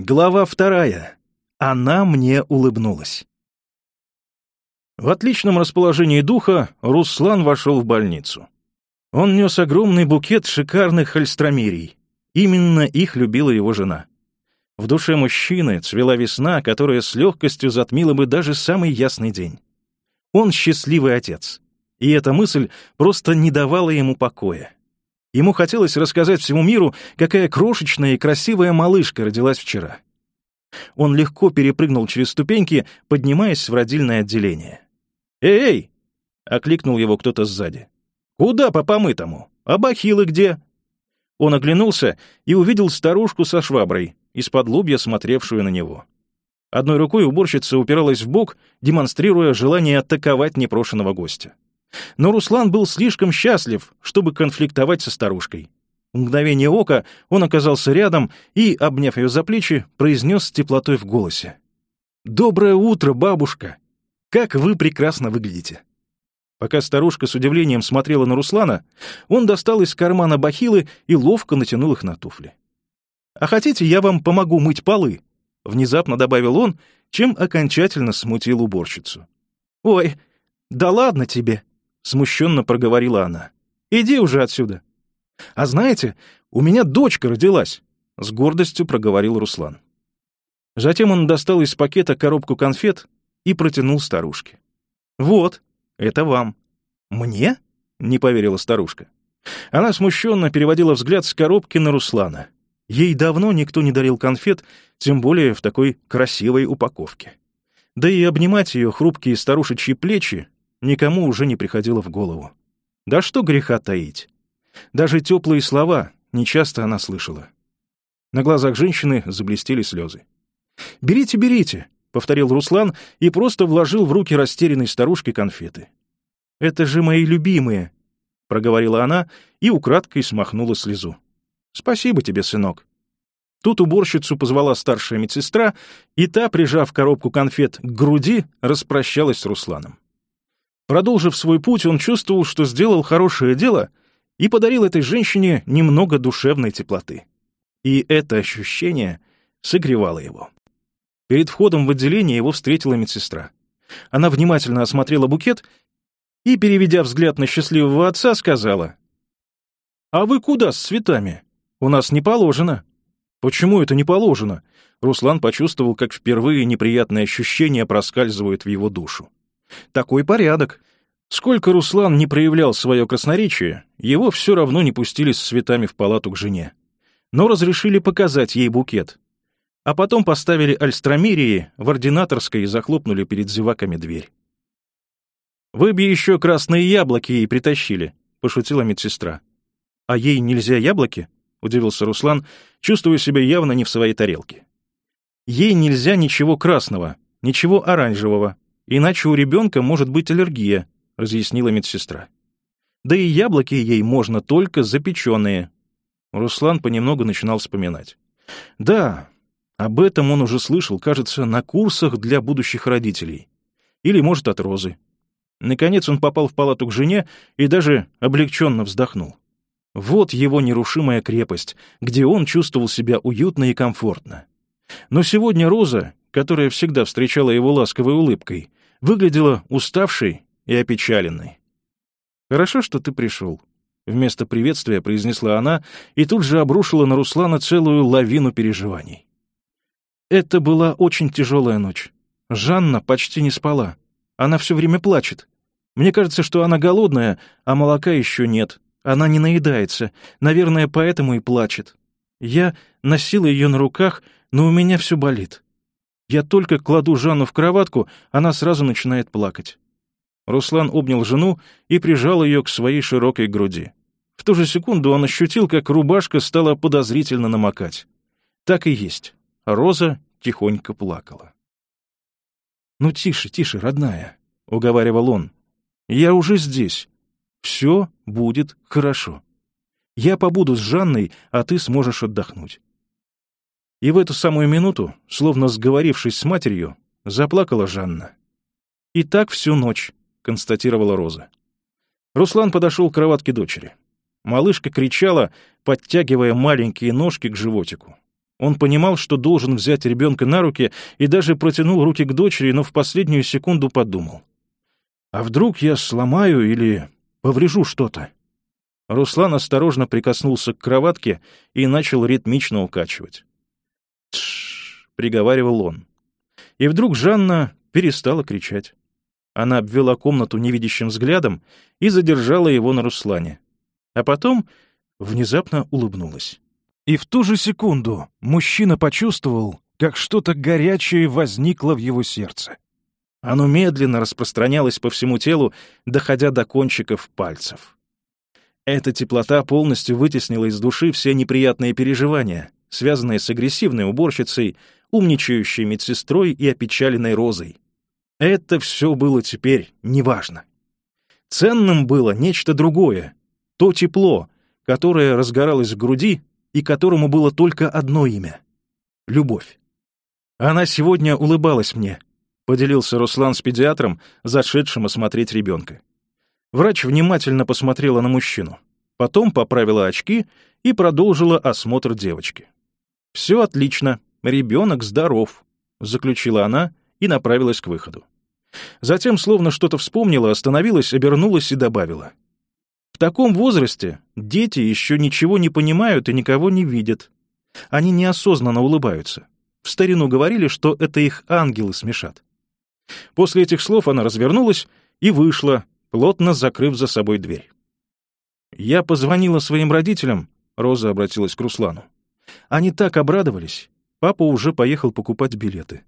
Глава вторая. Она мне улыбнулась. В отличном расположении духа Руслан вошел в больницу. Он нес огромный букет шикарных хальстромерий. Именно их любила его жена. В душе мужчины цвела весна, которая с легкостью затмила бы даже самый ясный день. Он счастливый отец. И эта мысль просто не давала ему покоя. Ему хотелось рассказать всему миру, какая крошечная и красивая малышка родилась вчера. Он легко перепрыгнул через ступеньки, поднимаясь в родильное отделение. «Эй, эй!» — окликнул его кто-то сзади. «Куда по помытому? А бахилы где?» Он оглянулся и увидел старушку со шваброй, из-под лобья смотревшую на него. Одной рукой уборщица упиралась в бок, демонстрируя желание атаковать непрошенного гостя. Но Руслан был слишком счастлив, чтобы конфликтовать со старушкой. В мгновение ока он оказался рядом и, обняв ее за плечи, произнес с теплотой в голосе. «Доброе утро, бабушка! Как вы прекрасно выглядите!» Пока старушка с удивлением смотрела на Руслана, он достал из кармана бахилы и ловко натянул их на туфли. «А хотите, я вам помогу мыть полы?» — внезапно добавил он, чем окончательно смутил уборщицу. «Ой, да ладно тебе!» смущенно проговорила она. «Иди уже отсюда». «А знаете, у меня дочка родилась», — с гордостью проговорил Руслан. Затем он достал из пакета коробку конфет и протянул старушке. «Вот, это вам». «Мне?» — не поверила старушка. Она смущенно переводила взгляд с коробки на Руслана. Ей давно никто не дарил конфет, тем более в такой красивой упаковке. Да и обнимать ее хрупкие старушечьи плечи никому уже не приходило в голову. Да что греха таить. Даже теплые слова нечасто она слышала. На глазах женщины заблестели слезы. «Берите, берите!» — повторил Руслан и просто вложил в руки растерянной старушки конфеты. «Это же мои любимые!» — проговорила она и украдкой смахнула слезу. «Спасибо тебе, сынок». Тут уборщицу позвала старшая медсестра, и та, прижав коробку конфет к груди, распрощалась с Русланом. Продолжив свой путь, он чувствовал, что сделал хорошее дело и подарил этой женщине немного душевной теплоты. И это ощущение согревало его. Перед входом в отделение его встретила медсестра. Она внимательно осмотрела букет и, переведя взгляд на счастливого отца, сказала, «А вы куда с цветами? У нас не положено». «Почему это не положено?» Руслан почувствовал, как впервые неприятные ощущения проскальзывают в его душу. Такой порядок. Сколько Руслан не проявлял свое красноречие, его все равно не пустили с цветами в палату к жене. Но разрешили показать ей букет. А потом поставили альстромерии в ординаторской и захлопнули перед зеваками дверь. «Вы бы еще красные яблоки ей притащили», — пошутила медсестра. «А ей нельзя яблоки?» — удивился Руслан, чувствуя себя явно не в своей тарелке. «Ей нельзя ничего красного, ничего оранжевого, Иначе у ребенка может быть аллергия, разъяснила медсестра. Да и яблоки ей можно только запеченные. Руслан понемногу начинал вспоминать. Да, об этом он уже слышал, кажется, на курсах для будущих родителей. Или, может, от Розы. Наконец он попал в палату к жене и даже облегченно вздохнул. Вот его нерушимая крепость, где он чувствовал себя уютно и комфортно. Но сегодня Роза, которая всегда встречала его ласковой улыбкой, выглядела уставшей и опечаленной. «Хорошо, что ты пришел», — вместо приветствия произнесла она и тут же обрушила на Руслана целую лавину переживаний. Это была очень тяжелая ночь. Жанна почти не спала. Она все время плачет. Мне кажется, что она голодная, а молока еще нет. Она не наедается. Наверное, поэтому и плачет. Я носила ее на руках, но у меня все болит. Я только кладу Жанну в кроватку, она сразу начинает плакать. Руслан обнял жену и прижал ее к своей широкой груди. В ту же секунду он ощутил, как рубашка стала подозрительно намокать. Так и есть. Роза тихонько плакала. «Ну, тише, тише, родная», — уговаривал он. «Я уже здесь. Все будет хорошо. Я побуду с Жанной, а ты сможешь отдохнуть. И в эту самую минуту, словно сговорившись с матерью, заплакала Жанна. «И так всю ночь», — констатировала Роза. Руслан подошел к кроватке дочери. Малышка кричала, подтягивая маленькие ножки к животику. Он понимал, что должен взять ребенка на руки и даже протянул руки к дочери, но в последнюю секунду подумал. «А вдруг я сломаю или поврежу что-то?» Руслан осторожно прикоснулся к кроватке и начал ритмично укачивать. Тш, приговаривал он. И вдруг Жанна перестала кричать. Она обвела комнату невидящим взглядом и задержала его на Руслане. А потом внезапно улыбнулась. И в ту же секунду мужчина почувствовал, как что-то горячее возникло в его сердце. Оно медленно распространялось по всему телу, доходя до кончиков пальцев. Эта теплота полностью вытеснила из души все неприятные переживания связанные с агрессивной уборщицей, умничающей медсестрой и опечаленной розой. Это все было теперь неважно. Ценным было нечто другое, то тепло, которое разгоралось в груди и которому было только одно имя — любовь. «Она сегодня улыбалась мне», — поделился Руслан с педиатром, зашедшим осмотреть ребенка. Врач внимательно посмотрела на мужчину, потом поправила очки и продолжила осмотр девочки. «Все отлично, ребенок здоров», — заключила она и направилась к выходу. Затем, словно что-то вспомнила, остановилась, обернулась и добавила. «В таком возрасте дети еще ничего не понимают и никого не видят. Они неосознанно улыбаются. В старину говорили, что это их ангелы смешат». После этих слов она развернулась и вышла, плотно закрыв за собой дверь. «Я позвонила своим родителям», — Роза обратилась к Руслану. Они так обрадовались. Папа уже поехал покупать билеты.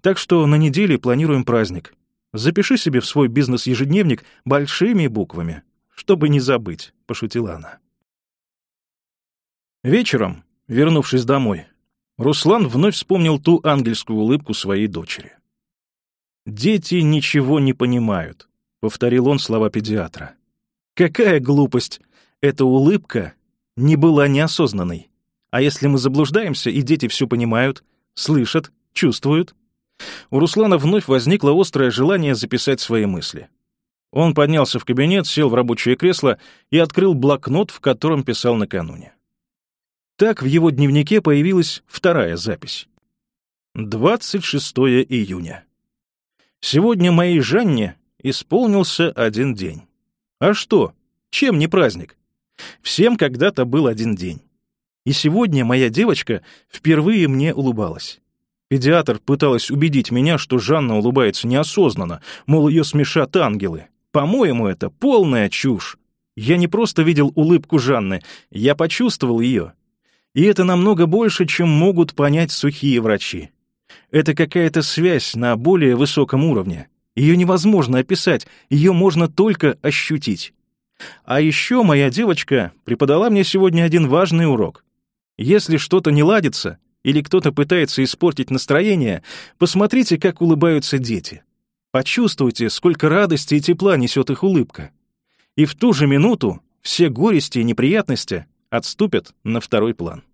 Так что на неделе планируем праздник. Запиши себе в свой бизнес-ежедневник большими буквами, чтобы не забыть», — пошутила она. Вечером, вернувшись домой, Руслан вновь вспомнил ту ангельскую улыбку своей дочери. «Дети ничего не понимают», — повторил он слова педиатра. «Какая глупость! Эта улыбка не была неосознанной. А если мы заблуждаемся, и дети все понимают, слышат, чувствуют? У Руслана вновь возникло острое желание записать свои мысли. Он поднялся в кабинет, сел в рабочее кресло и открыл блокнот, в котором писал накануне. Так в его дневнике появилась вторая запись. 26 июня. Сегодня моей Жанне исполнился один день. А что? Чем не праздник? Всем когда-то был один день. И сегодня моя девочка впервые мне улыбалась. Педиатр пыталась убедить меня, что Жанна улыбается неосознанно, мол, ее смешат ангелы. По-моему, это полная чушь. Я не просто видел улыбку Жанны, я почувствовал ее. И это намного больше, чем могут понять сухие врачи. Это какая-то связь на более высоком уровне. Ее невозможно описать, ее можно только ощутить. А еще моя девочка преподала мне сегодня один важный урок. Если что-то не ладится или кто-то пытается испортить настроение, посмотрите, как улыбаются дети. Почувствуйте, сколько радости и тепла несет их улыбка. И в ту же минуту все горести и неприятности отступят на второй план.